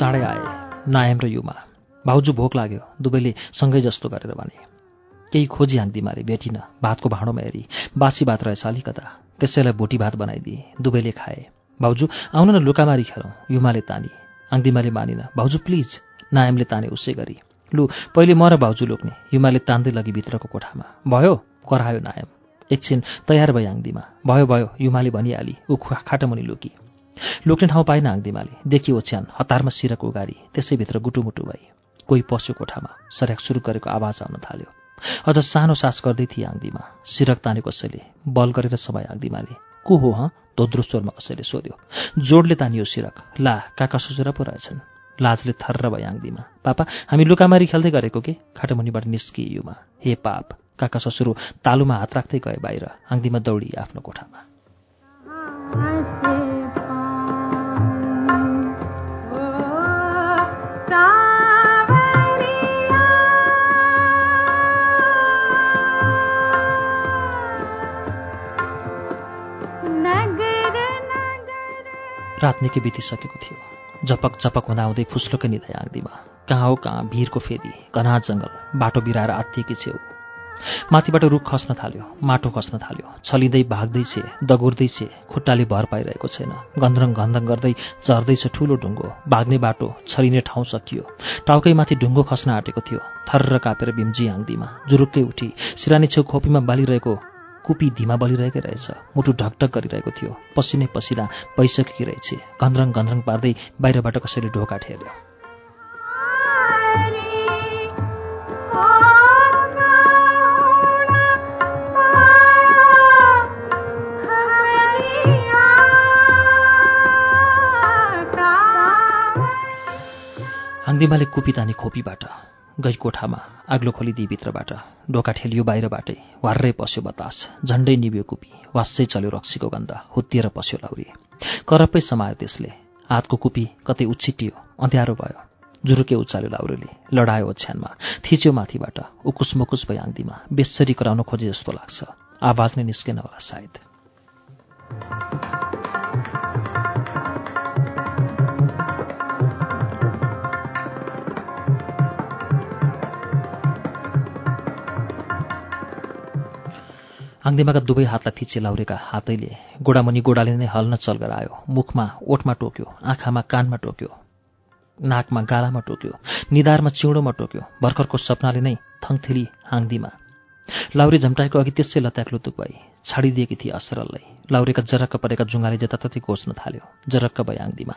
चाँडै आए। नायम र युमा भाउजू भोक लाग्यो दुवैले सँगै जस्तो गरेर भने केही खोजी हाँग्दिमाले भेटिन भातको भाँडोमा हेरी बासी भात रहेछ अलिकता त्यसैलाई भोटी भात बनाइदिए दुवैले खाए। भाउजू आउन न लुकामारी खेलौँ युमाले तानी। आङ्दिमाले मानिन। भाउजू प्लिज। नायमले ताने उसै गरी। लु पहिले म र भाउजू लोक्ने। युमाले तान्दै लगी भित्रको कोठामा। भयो करायो नायम। एकछिन तयार भए आङ्दिमा भयो भयो। युमाले भनिहाली। ऊ खाटमुनि लुकी। लोक्ने ठाउँ पाइन आङ्दिमाले देखि ओछ्यान हतारमा सिरक उगारी त्यसैभित्र गुटुमुटु भई कोही पस्यो कोठामा सर्याक सुरु गरेको आवाज आउन थाल्यो। अझ सानो सास गर्दै थिए आङ्दिमा सिरक ताने कसैले बल गरेर समय आङ्दिमाले को हो हँ? धोद्रो स्वरमा कसैले सोध्यो। जोडले तानियो सिरक। ला काका ससुरा पो रहेछन्। लाजले थर्र भए आङ्दिमा पापा हामी लुकामारी खेल्दै गरेको के? खाटमुनिबाट निस्कियुमा हे पाप काका ससुरो तालुमा हात राख्दै गए बाहिर आङ्दिमा दौडी आफ्नो कोठामा। रात निकै बितिसकेको थियो। झपक झपक हुँदा हुँदै फुस्लोकै निधाए आङ्दीमा कहाँ हो कहाँ भिरको फेदी घना जङ्गल बाटो बिराएर आत्तिएकी छेउ। माथिबाट रुख खस्न थाल्यो माटो खस्न थाल्यो छलिँदै भाग्दैछे दगुर्दैछे खुट्टाले भर पाइरहेको छैन। गन्धरङ गन्धङ गर्दै झर्दैछ ठुलो ढुङ्गो भाग्ने बाटो छरिने ठाउँ सकियो। टाउकै माथि ढुङ्गो खस्न आँटेको थियो। थर्र कापेर भीमजी आङ्दीमा जुरुक्कै उठी सिरानी छेउ खोपीमा बालिरहेको कुपी धिमा बलिरहेकै रहेछ। मुटु ढकढक गरिरहेको थियो। पसिनै पसिना भइसकेकी रहेछ। गन्धरङ गन्धरङ पार्दै बाहिरबाट कसैले ढोका ठेल्यो हाङ्दिमाले कुपी तानी खोपीबाट गई कोठामा। आग्लो खोलिदिए भित्रबाट ढोका ठेलियो बाहिरबाटै वार्रै पस्यो बतास झन्डै निभ्यो कुपी वास्सै चल्यो रक्सीको गन्ध हुत्तिएर पस्यो लाउरी। करप्पै समायो त्यसले हातको कुपी कतै उछिटियो अँध्यारो भयो। जुरुके उचाल्यो लाउरेले लडायो ओछ्यानमा थिच्यो माथिबाट उकुस मुकुस भई आङ्दीमा बेसरी कराउन खोजे जस्तो लाग्छ। आवाज नै निस्केन होला सायद। आङ्दिमाका दुवै हातलाई थिचे लाउरेका हातैले गोडामुनि गोडाले नै हल्न चल गरायो मुखमा ओठमा टोक्यो आँखामा कानमा टोक्यो नाकमा गालामा टोक्यो निधारमा चिउँडोमा टोक्यो भर्खरको सपनाले नै थङथेली हाङ्दीमा लाउरे झम्टाएको अघि त्यसै लत्याक लुतुक भई छाडिदिएकी थिए असरललाई। लाउरेका जरक्क परेका जुङ्गाले जताततै गोच्न थाल्यो जरक्क भई हाङ्दीमा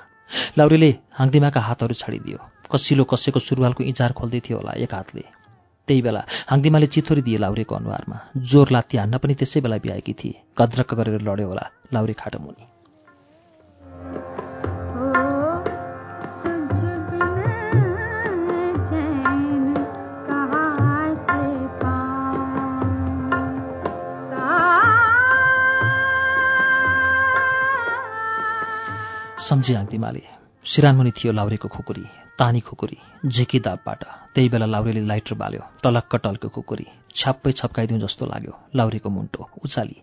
लाउरेले हाङ्दीमाका हातहरू छाडिदियो। कसिलो कसैको सुरुवालको इँचार खोल्दै थियो होला एक हातले। त्यही बेला हाङ्दिमाले चिथोरी दिए लाउरेको अनुहारमा। जोर लात्ती हान्न पनि त्यसै बेला भ्याएकी थिए। कद्रक्क गरेर लड्यो होला लाउरे खाटमुनि। सम्झे हाङ्दिमाले सिरानमुनि थियो लाउरेको खुकुरी। तानी खुकुरी झिकी दाबबाट। त्यही बेला लाउरेले लाइटर बाल्यो। टलक्क टल्क्यो खुकुरी। छ्याप्पै छप्काइदिउँ जस्तो लाग्यो लाउरेको मुन्टो उचाली।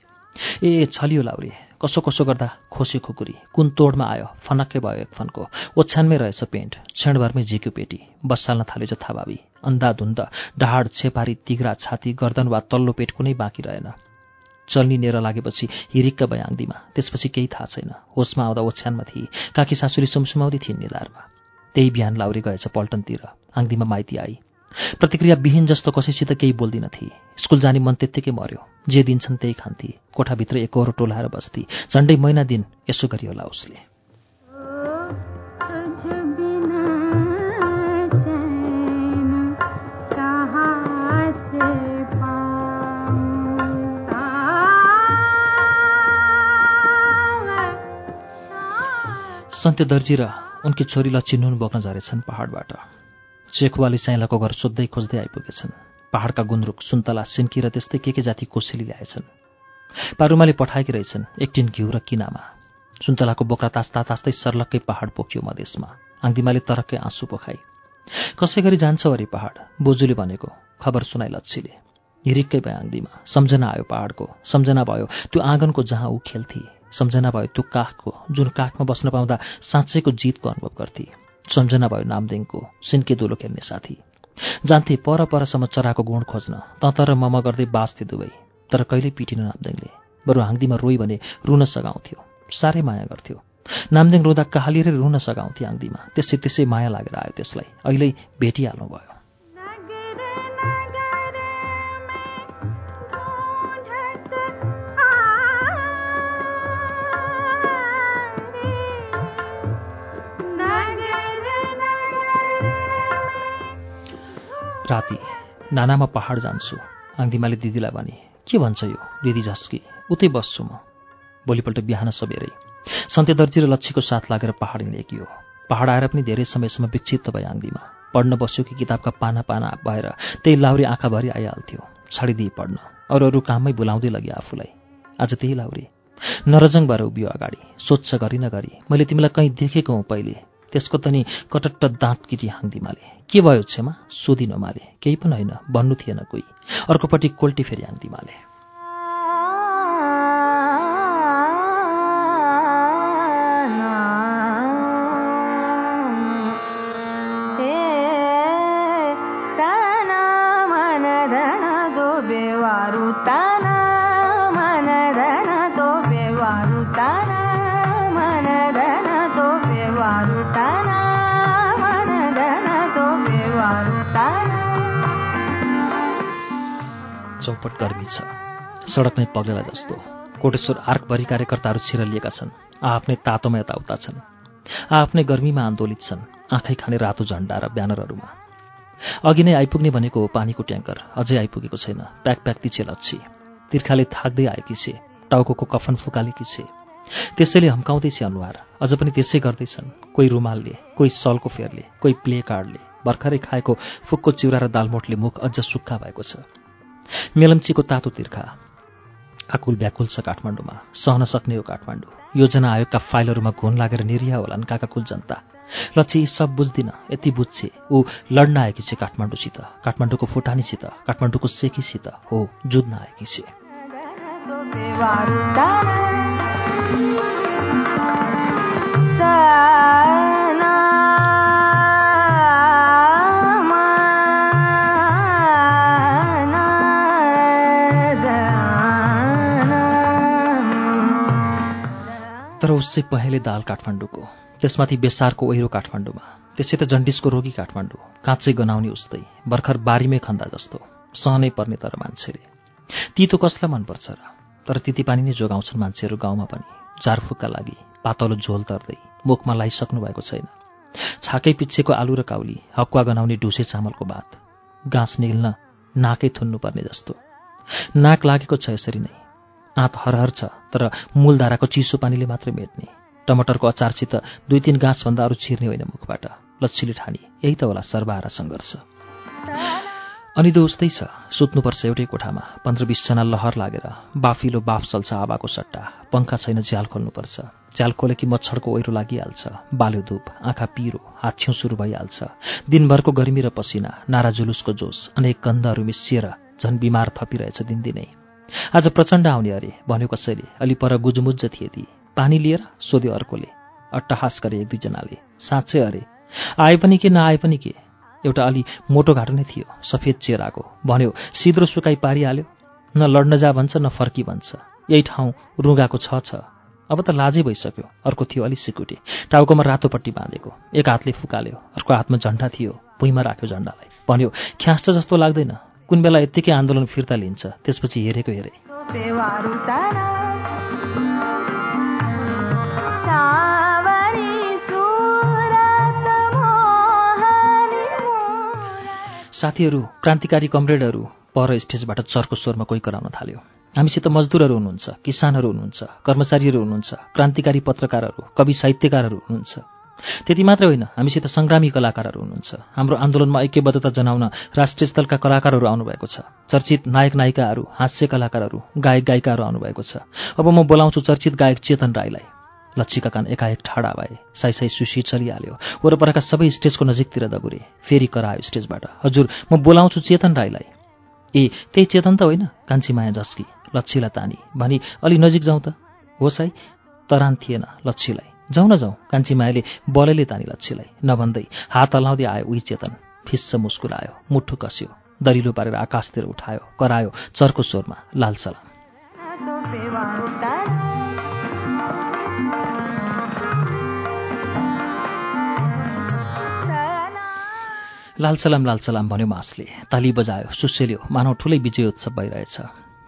ए छलियो लाउरे कसो कसो गर्दा खोस्यो खुकुरी। कुन तोडमा आयो? फनक्कै भयो एक फनको ओछ्यानमै रहेछ पेन्ट। क्षणभरमै झिक्यो पेटी। बसाल्न थाल्यो जथाभावी। अन्धाधुन्द ढाड छेपारी तिग्रा छाती गर्दन वा तल्लो पेट कुनै बाँकी रहेन। चल्नी नेर लागेपछि हिरिक्क भए त्यसपछि केही थाहा छैन। होसमा आउँदा ओछ्यानमा थिए। काकी सासुरी सुमसुमाउँदै थिइन् निधारमा। त्यही बिहान लाउरी गएछ पल्टनतिर। आङ्दीमा माइती आई। प्रतिक्रिया विहीन जस्तो कसैसित केही बोल्दिन थिए। स्कुल जाने मन त्यत्तिकै मर्यो। जे दिन्छन् त्यही खान्थे। कोठाभित्र एकहोरो टोलाएर बस्थे। झन्डै महिना दिन यसो गरी होला उसले। तुझ बिना चैन कहाँ से पाऊं सन्ते दर्जी र उनकी छोरी लच्छी नुन बोक्न झरेछन् पहाडबाट। चेखुवाले चाइलाको घर सोध्दै खोज्दै आइपुगेछन्। पहाडका गुन्द्रुक सुन्तला सिन्की र त्यस्तै के के जाति कोसेली ल्याएछन्। पारुमाले पठाएकी रहेछन् एक टिन घिउ र किनामा। सुन्तलाको बोक्रा तास्ता तास्दै सर्लक्कै पहाड पोख्यो मधेसमा। आङ्दिमाले तरक्कै आँसु पोखाई। कसै गरी जान्छौ अरे पहाड? बोजूले भनेको। खबर सुनाइ लच्छीले। हिरिक्कै भए आङ्दीमा सम्झना आयो पहाडको। सम्झना भयो त्यो आँगनको जहाँ ऊ खेल्थे। सम्झना भयो त्यो काखको जुन काखमा बस्न पाउँदा साँच्चैको जितको अनुभव गर्थे। सम्झना भयो नामदेङको सिन्के दोलो खेल्ने साथी। जान्थे पर परसम्म चराको गुण खोज्न तँ र मम गर्दै बाँच्थे दुवै। तर कहिल्यै पिटिन नाम्देङले। बरु हाँगदीमा रोइ भने रुन सघाउँथ्यो। साह्रै माया गर्थ्यो। नाम्देङ रुँदा कहालिएरै रुन सघाउँथे आङ्दीमा त्यसै त्यसै माया लागेर आयो त्यसलाई। अहिले भेटिहाल्नु भयो राति नानामा पहाड जान्छु। आङ्दिमाले दिदीलाई भने के भन्छ यो? दिदी झस्की उतै बस्छु म। भोलिपल्ट बिहान सबेरै। सन्ते दर्जी र लच्छीको साथ लागेर पहाड हिँडेकी पहाड आएर पनि धेरै समयसम्म विक्षिप्त भए आङ्दीमा पढ्न बस्यो कि किताबका पाना पाना भएर त्यही लाउरी आँखाभरि आइहाल्थ्यो। छाडिदिए पढ्न। अरू अरू काममै बोलाउँदै लगे आफूलाई। आज त्यही लाउरी। नरजङ भएर उभियो अगाडि। सोध्छ गरी नगरी मैले तिमीलाई कहीँ देखेको हुँ पहिले। त्यसको त नि कटट्ट दाँत किटी हाङदिमाले के भयो छेमा? सोधिन माले। केही पनि होइन। भन्नु थिएन कोही। अर्कोपट्टि कोल्टी फेरि हाङदिमाले चौपट गर्मी छ। सडक नै पग्लेला जस्तो। कोटेश्वर आर्कभरि कार्यकर्ताहरू छिरलिएका छन्। आफ्नै तातोमा यताउता छन्। आफ्नै गर्मीमा आन्दोलित छन्। आँखै खाने रातो झन्डा र ब्यानरहरूमा। अघि नै आइपुग्ने भनेको पानीको ट्याङ्कर। अझै आइपुगेको छैन। प्याक प्याक तिछे लच्छी तिर्खाले थाक्दै आएकी छे? टाउको कफन फुकालेकी छे? त्यसैले हम्काउँदै छे अनुहार। अझ पनि त्यसै गर्दैछन्। कोही रुमालले कोही सलको फेरले कोही प्ले कार्डले। भर्खरै खाएको फुक्को चिउरा र दालमोटले मुख अझ सुक्खा भएको छ। मेलम्चीको तातो तिर्खा। आकुल व्याकुल छ काठमाडौँमा। सहन सक्ने हो काठमाडौँ। योजना आयोगका फाइलहरूमा घुन लागेर निरिया होलान् काकाकुल जनता। लक्ष्य यी सब बुझ्दिन। यति बुझ्छे। ऊ लड्न आएकी छे काठमाडौँसित। काठमाडौँको फुटानीसित। काठमाडौँको सेकीसित। हो जुझ्न आएकी छे उसै पहेँले दाल काठमाडौँको त्यसमाथि बेसारको ओहिरो काठमाडौँमा त्यसै त जन्डिसको रोगी काठमाडौँ काँचै गनाउने उस्तै भर्खर बारीमै खन्दा जस्तो सहनै पर्ने तर मान्छेले। तितो कसलाई मनपर्छ र? तर तिती पानी नै जोगाउँछन् मान्छेहरू गाउँमा पनि झारफुकका लागि पातलो झोल तर्दै मुखमा लाइसक्नु भएको छैन। छाकै पिच्छेको आलु र काउली हकुवा गनाउने ढुसे चामलको भात गाँस निल्न नाकै थुन्नुपर्ने जस्तो। नाक लागेको छ यसरी नै आँत हरहर छ तर मूलधाराको चिसो पानीले मात्रै मेट्ने। टमाटरको अचारसित दुई तिन गाँसभन्दा अरू छिर्ने होइन मुखबाट। लच्छीले ठानी यही त होला सर्वहारा सङ्घर्ष। अनि दो उस्तै छ सुत्नुपर्छ एउटै कोठामा। पन्ध्र बिसजना लहर लागेर बाफिलो बाफ चल्छ हावाको सट्टा। पङ्खा छैन झ्याल खोल्नुपर्छ। झ्याल खोले कि मच्छरको ओहिरो लागिहाल्छ। बाल्यो धुप आँखा पिरो हाछ्यौँ सुरु भइहाल्छ। दिनभरको गर्मी र पसिना नारा जुलुसको जोस अनेक गन्धहरू मिसिएर झन् बिमार थपिरहेछ दिनदिनै। आज प्रचण्ड आउने अरे भन्यो कसैले। अलि पर गुजुमुज्ज थिए ती। पानी लिएर सोध्यो अर्कोले। अट्टहास गरे एक दुईजनाले। साँच्चै अरे। आए पनि के नआए पनि के? एउटा अलि मोटो घाटो नै थियो सफेद चेराको। भन्यो सिद्रो सुकाइ पारिहाल्यो। न लड्न जा भन्छ न फर्की भन्छ। यही ठाउँ रुगाको छ छ। अब त लाजै भइसक्यो। अर्को थियो अलि सिकुटे। टाउकोमा रातोपट्टि बाँधेको। एक हातले फुकाल्यो। अर्को हातमा झन्डा थियो। भुइँमा राख्यो झन्डालाई। भन्यो ख्यास त जस्तो लाग्दैन। कुन बेला यत्तिकै आन्दोलन फिर्ता लिन्छ त्यसपछि हेरेको हेरे। साथीहरू क्रान्तिकारी कमरेडहरू पर स्टेजबाट चर्को स्वरमा कोही कराउन थाल्यो। हामीसित मजदुरहरू हुनुहुन्छ किसानहरू हुनुहुन्छ कर्मचारीहरू हुनुहुन्छ क्रान्तिकारी पत्रकारहरू कवि साहित्यकारहरू हुनुहुन्छ। त्यति मात्रै होइन हामीसित सङ्ग्रामी कलाकारहरू हुनुहुन्छ। हाम्रो आन्दोलनमा ऐक्यबद्धता जनाउन राष्ट्रिय स्तरका कलाकारहरू आउनुभएको छ। चर्चित नायक नायिकाहरू हास्य कलाकारहरू गायक गायिकाहरू आउनुभएको छ। अब म बोलाउँछु चर्चित गायक चेतन राईलाई। लच्छीका कान एकाएक ठाडा भए साई साई सुशी चलिहाल्यो। वरपरका सबै स्टेजको नजिकतिर दगुरे। फेरि करायो स्टेजबाट। हजुर म बोलाउँछु चेतन राईलाई। ए त्यही चेतन त होइन कान्छी माया झस्की लच्छीलाई तानी। भनी अलि नजिक जाउँ त। है तरान थिएन लच्छीलाई। जाउँ न जाउँ कान्छी मायाले बलैले तानी लच्छीलाई नभन्दै हात हल्लाउँदै आयो उही चेतन। फिस्स मुस्कुरायो मुठु कस्यो दरिलो पारेर आकाशतिर उठायो करायो चर्को स्वरमा लाल सलाम। तोपे वारुता लाल सलाम लाल सलाम भन्यो मासले। ताली बजायो सुसेल्यो मानव ठुलै विजयोत्सव भइरहेछ।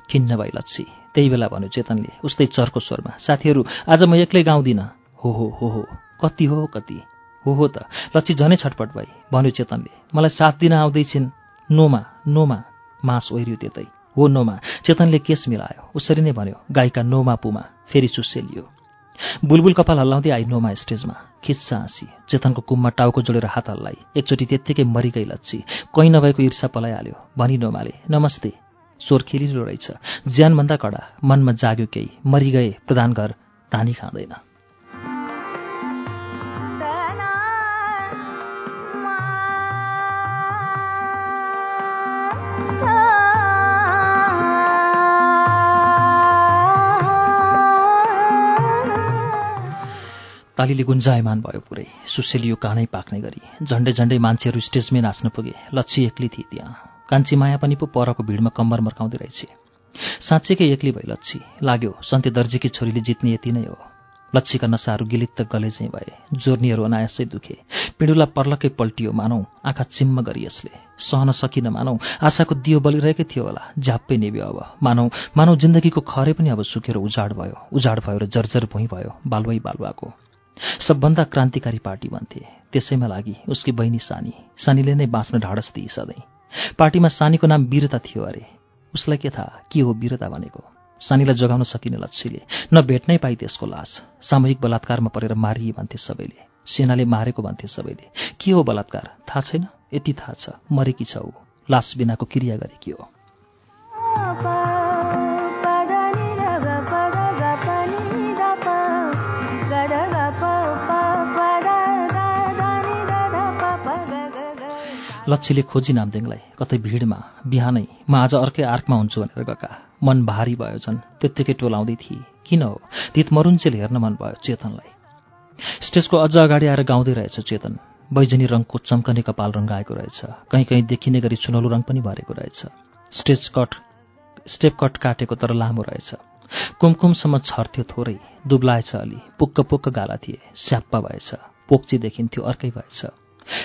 खिन्न भई लच्छी। त्यही बेला भन्यो चेतनले उस्तै चर्को स्वरमा साथीहरू आज म एक्लै गाउँदिनँ। हो हो हो हो। कति हो कति? हो हो त। लच्छी झनै छटपट भई। भन्यो चेतनले। मलाई साथ दिन आउँदैछिन्। नोमा नोमा। मास ओहिरियो त्यतै। हो नोमा। चेतनले केस मिलायो। उसरी नै भन्यो गायिका नोमा पुमा फेरि सुसेलियो। बुलबुल कपाल हल्लाउँदै आई नोमा स्टेजमा। खिच्चा हाँसी चेतनको कुममा टाउको जोडेर हात हल्लाई। एकचोटि त्यत्तिकै मरिगई लच्छी कहीँ नभएको ईर्षा पलाइहाल्यो। भनी नोमाले नमस्ते। स्वर खेलिलो रहेछ ज्यानभन्दा कडा। मनमा जाग्यो केही। मरिगए प्रधान घर। धानी खाँदैन। तालीले गुन्जायमान भयो पुरै। सुसेलियो कानै पाक्ने गरी झन्डै झन्डै मान्छेहरू स्टेजमै नाच्न पुगे। लच्छी एक्लै थिए त्यहाँ। कान्छी माया पनि पो परको भिडमा कम्मर मर्काउँदै रहेछ। साँच्चैकै एक्लै भई लच्छी। लाग्यो सन्ते दर्जीकी छोरीले जित्ने यति नै हो। लच्छीका नसाहरू गिलित्त गले चाहिँ भए। जोर्नीहरू अनायासै दुखे। पिँडुला पर्लकै पल्टियो मानौ आँखा चिम्म गरी यसले। सहन सकिन मानौ आशाको दियो बलिरहेकै थियो होला। झ्याप्पै निभ्यो अब। मानौ मानौ जिन्दगीको खरे पनि अब सुकेर उजाड भयो। उजाड भयो र जर्जर भुइँ भयो बालुवै बालुवाको। सबभन्दा क्रान्तिकारी पार्टी भन्थे। त्यसैमा लागि उसकी बहिनी सानी। सानीले नै बाँच्न ढाडस दिई सधैँ। पार्टीमा सानीको नाम वीरता थियो अरे। उसलाई के थाहा? के हो वीरता भनेको? सानीलाई जोगाउन सकिने लच्छीले न भेट्नै पाइ त्यसको लास। सामूहिक बलात्कारमा परेर मारिए भन्थे सबैले। सेनाले मारेको भन्थे सबैले। के हो बलात्कार? थाहा छैन? यति थाहा छ। मरेकी छ ऊ। लास बिनाको क्रिया गरेकी हो। लच्छीले खोजी नामदेङलाई कतै भिडमा बिहानै म आज अर्कै आर्कमा हुन्छु भनेर गएका मन भारी भयो झन्। त्यत्तिकै टोलाउँदै थिए। किन हो? तित मरुन्चेल हेर्न मन भयो चेतनलाई। स्टेजको अझ अगाडि आएर गाउँदै रहेछ चेतन। बैजनी रङको चम्कने कपाल रङ आएको रहेछ। कहीँ कहीँ देखिने गरी सुनौलो रङ पनि भरेको रहेछ। स्टेज कट स्टेप कट काटेको तर लामो रहेछ। कुमकुमसम्म छर्थ्यो थोरै। दुब्लाएछ अलि। पुक्क पुक्क गाला थिए। स्याप्पा भएछ। पोक्ची देखिन्थ्यो अर्कै भएछ।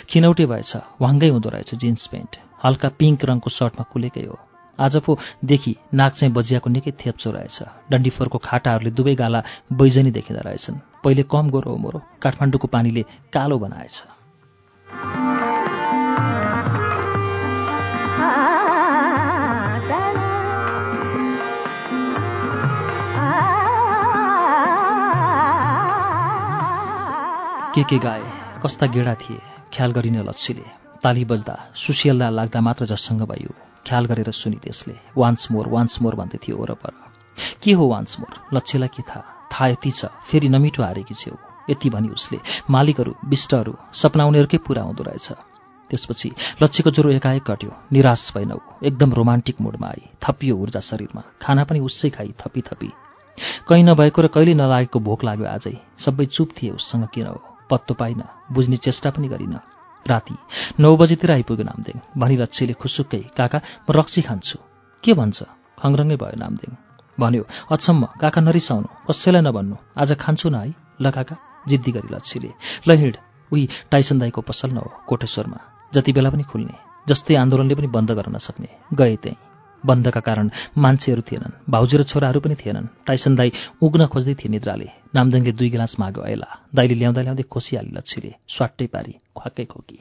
खिनौटे भएछ वाङ्गै हुँदो रहेछ जिन्स पेन्ट। हल्का पिङ्क रङको सर्टमा खुलेकै हो। आज पो देखि नाक चाहिँ बजियाको निकै थेप्चो रहेछ। डन्डीफोरको खाटाहरूले दुवै गाला बैजनी देखिँदा रहेछन्। पहिले कम गोरो मोरो। काठमाडौँको पानीले कालो बनाएछ। के के गाए? कस्ता गेडा थिए। ख्याल गरिने लच्छीले ताली बज्दा सुसियल्दा लाग्दा मात्र जससँग भयो ख्याल गरेर सुनि त्यसले। वान्स मोर वान्स मोर भन्दै थियो वरपर। के हो वान्स मोर? लच्छीलाई के थाहा? थाहा यति छ फेरि नमिठो हारेकी छेउ यति भनी उसले मालिकहरू विष्टहरू सपना उनीहरूकै पुरा हुँदो रहेछ। त्यसपछि लच्छीको ज्वरो एकाएक कट्यो निराश भएनौ। एकदम रोमान्टिक मुडमा आई। थपियो ऊर्जा शरीरमा। खाना पनि उसै खाई थपी थपी। कहीँ नभएको र कहिले नलागेको भोक लाग्यो आजै। सबै चुप थिए उससँग किन हो? पत्तो पाइन बुझ्ने चेष्टा पनि गरिन। राति नौ बजीतिर आइपुग्यो नामदेङ भनी लच्छीले खुसुक्कै काका म रक्सी खान्छु। के भन्छ? खङ्ग्रङ्गै भयो नामदेङ भन्यो अचम्म काका नरिसाउनु। कसैलाई नभन्नु। आज खान्छु न है। ल काका। जिद्दी गरी लच्छीले ल हिँड। उही टाइसन दाईको पसल न हो कोटेश्वरमा जति बेला पनि खुल्ने। जस्तै आन्दोलनले पनि बन्द गर्न नसक्ने गए त्यहीँ। बन्दका कारण मान्छेहरू थिएनन्। भाउजू र छोराहरू पनि थिएनन्। टाइसन दाई उग्न खोज्दै थिए निद्राले। नामदेङले दुई गिलास माग्यो ऐला दाईले ल्याउँदा ल्याउँदै खोसिहाली लच्छीले। स्वाट्टै पारी ख्वाक्कै खोकी।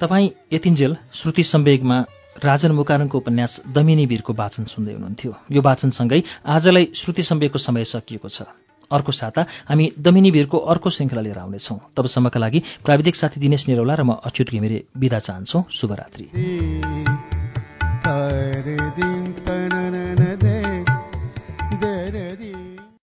तपाईँ यतिन्जेल श्रुति सम्वेगमा राजन मुकानको उपन्यास दमिनी वीरको वाचन सुन्दै हुनुहुन्थ्यो। यो वाचनसँगै आजलाई श्रुति सम्वेकको समय सकिएको छ। अर्को साता हामी दमिनी वीरको अर्को श्रृङ्खला लिएर आउनेछौँ। तबसम्मका लागि प्राविधिक साथी दिनेश निरौला र म अच्युत घिमिरे विदा चाहन्छौ। शुभरात्री।